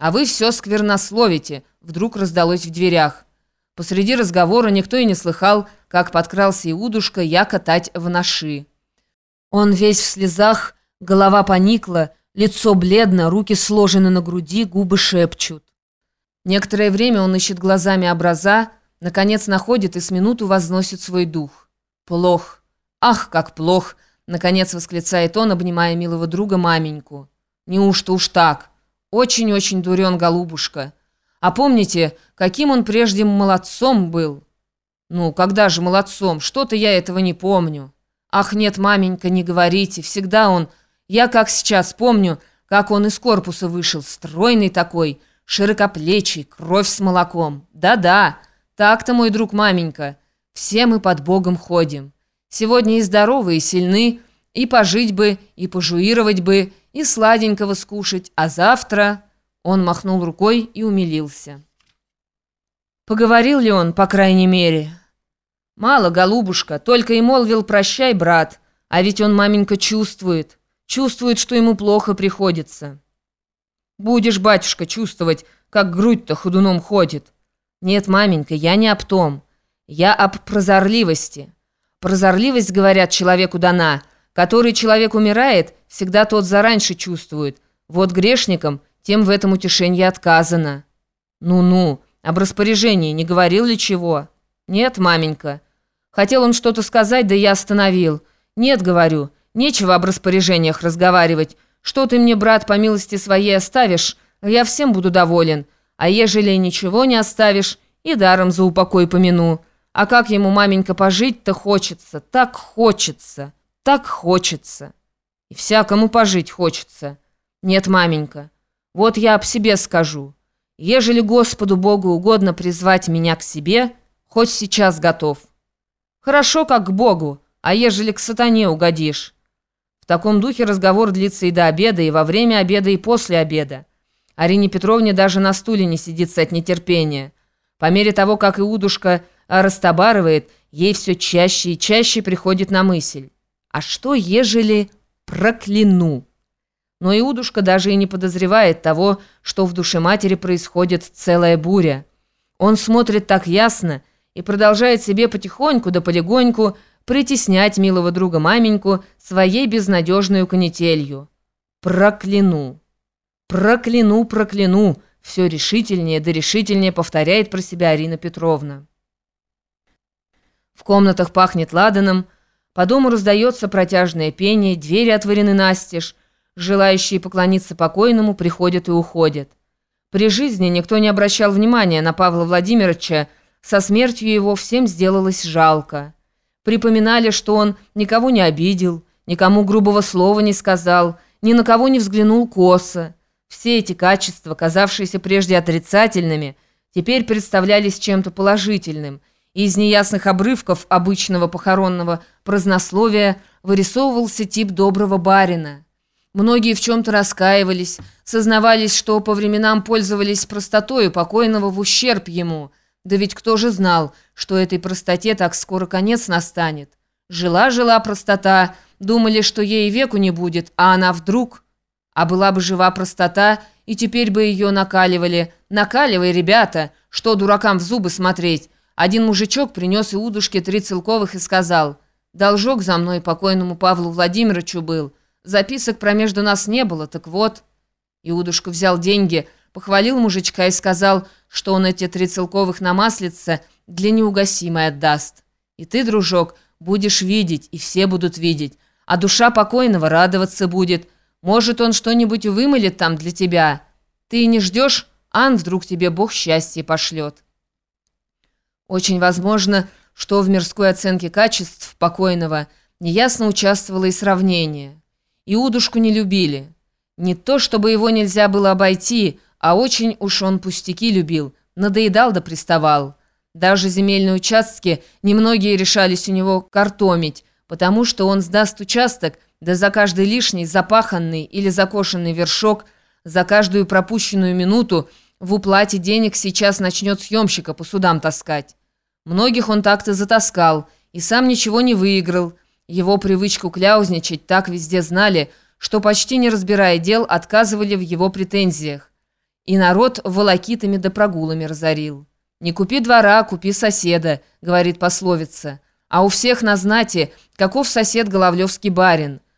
А вы все сквернословите», — вдруг раздалось в дверях. Посреди разговора никто и не слыхал, как подкрался Иудушка я катать в ноши. Он весь в слезах, голова поникла, лицо бледно, руки сложены на груди, губы шепчут. Некоторое время он ищет глазами образа, наконец находит и с минуту возносит свой дух. «Плох! Ах, как плох!» — наконец восклицает он, обнимая милого друга маменьку. «Неужто уж так? Очень-очень дурен, голубушка. А помните, каким он прежде молодцом был?» «Ну, когда же молодцом? Что-то я этого не помню». «Ах, нет, маменька, не говорите, всегда он...» Я как сейчас помню, как он из корпуса вышел, стройный такой, широкоплечий, кровь с молоком. Да-да, так-то, мой друг маменька, все мы под Богом ходим. Сегодня и здоровы, и сильны, и пожить бы, и пожуировать бы, и сладенького скушать, а завтра...» Он махнул рукой и умилился. Поговорил ли он, по крайней мере? «Мало, голубушка, только и молвил «прощай, брат», а ведь он, маменька, чувствует, чувствует, что ему плохо приходится». Будешь, батюшка, чувствовать, как грудь-то ходуном ходит. Нет, маменька, я не об том. Я об прозорливости. Прозорливость, говорят, человеку дана. Который человек умирает, всегда тот зараньше чувствует. Вот грешникам, тем в этом утешении отказано. Ну-ну, об распоряжении не говорил ли чего? Нет, маменька. Хотел он что-то сказать, да я остановил. Нет, говорю, нечего об распоряжениях разговаривать. Что ты мне, брат, по милости своей оставишь, я всем буду доволен. А ежели ничего не оставишь, и даром за упокой помяну. А как ему, маменька, пожить-то хочется, так хочется, так хочется. И всякому пожить хочется. Нет, маменька, вот я об себе скажу. Ежели Господу Богу угодно призвать меня к себе, хоть сейчас готов. Хорошо, как к Богу, а ежели к сатане угодишь таком духе разговор длится и до обеда, и во время обеда, и после обеда. Арине Петровне даже на стуле не сидится от нетерпения. По мере того, как Иудушка растобарывает, ей все чаще и чаще приходит на мысль. А что, ежели прокляну? Но Иудушка даже и не подозревает того, что в душе матери происходит целая буря. Он смотрит так ясно и продолжает себе потихоньку да полегоньку притеснять милого друга маменьку своей безнадежной канителью. «Прокляну! Прокляну, прокляну!» все решительнее да решительнее повторяет про себя Арина Петровна. В комнатах пахнет ладаном, по дому раздается протяжное пение, двери отворены настежь, желающие поклониться покойному приходят и уходят. При жизни никто не обращал внимания на Павла Владимировича, со смертью его всем сделалось жалко. Припоминали, что он никого не обидел, никому грубого слова не сказал, ни на кого не взглянул косо. Все эти качества, казавшиеся прежде отрицательными, теперь представлялись чем-то положительным. Из неясных обрывков обычного похоронного празднословия вырисовывался тип доброго барина. Многие в чем-то раскаивались, сознавались, что по временам пользовались простотою покойного в ущерб ему – да ведь кто же знал, что этой простоте так скоро конец настанет? Жила-жила простота, думали, что ей веку не будет, а она вдруг... А была бы жива простота, и теперь бы ее накаливали. Накаливай, ребята, что дуракам в зубы смотреть. Один мужичок принес Иудушке три целковых и сказал, «Должок за мной покойному Павлу Владимировичу был. Записок про между нас не было, так вот». Иудушка взял деньги, похвалил мужичка и сказал, что он эти три целковых на маслице для неугасимой отдаст. И ты, дружок, будешь видеть, и все будут видеть, а душа покойного радоваться будет. Может, он что-нибудь вымылит там для тебя. Ты не ждешь, ан вдруг тебе Бог счастье пошлет. Очень возможно, что в мирской оценке качеств покойного неясно участвовало и сравнение. Иудушку не любили. Не то, чтобы его нельзя было обойти, а очень уж он пустяки любил, надоедал да приставал. Даже земельные участки немногие решались у него картомить, потому что он сдаст участок, да за каждый лишний запаханный или закошенный вершок, за каждую пропущенную минуту в уплате денег сейчас начнет съемщика по судам таскать. Многих он так-то затаскал и сам ничего не выиграл. Его привычку кляузничать так везде знали, что почти не разбирая дел, отказывали в его претензиях. и народ волокитами да прогулами разорил. «Не купи двора, купи соседа», — говорит пословица. А у всех на знати, каков сосед Головлевский барин.